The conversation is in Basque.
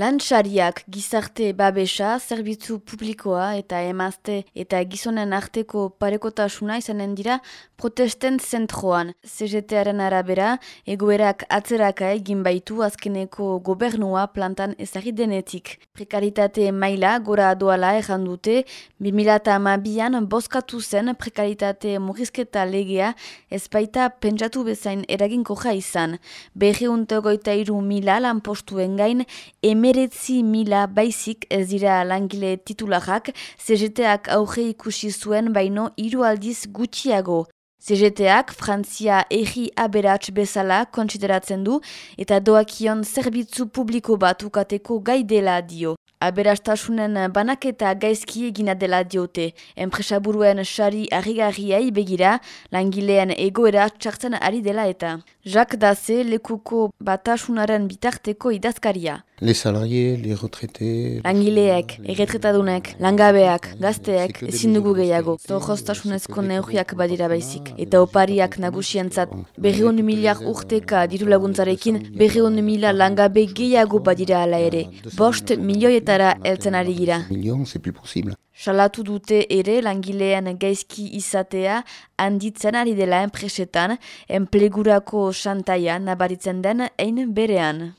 Lantxariak gizarte babesa, zerbitzu publikoa eta emazte eta gizonen arteko parekotasuna izanen dira protesten zentroan. CGTaren arabera, egoerak atzeraka egin baitu azkeneko gobernua plantan ezagit denetik. Prekaritate maila gora doala erran dute, 2008an boskatu zen prekaritate murrizketa legea ezpaita pentsatu bezain eraginko izan. Berri untegoita iru mila lan postuen gain, emeretzi mila baizik ez dira langile titularrak, CGTak aurre ikusi zuen baino hiru aldiz gutxiago. CGTak Frantzia erri aberats bezala kontsideratzen du eta doakion zerbitzu publiko bat ukateko gai dela dio. Aberastasunen banaketa gaizki egina dela diote. Enpresaburuen sari harrigarriai begira, langilean egoera txartzen ari dela eta. Jacques Daze lekuko batasunaren bitarteko idazkaria. Les salariés, les retraités... Langileek, erretretadunek, langabeak, gazteek, ezin dugu gehiago. Torrostasunezko neurriak badira baizik. Eta opariak nagusientzat berriun miliar urteka diru laguntzarekin berriun miliar langabe gehiago badira ala ere. Bost milioietara eltzen ari gira. Millions, c'est plus possible. Salatu dute ere langilean gaizki izatea handitzen ari dela enpresetan, enplegurako santaia nabaritzen den ein berean.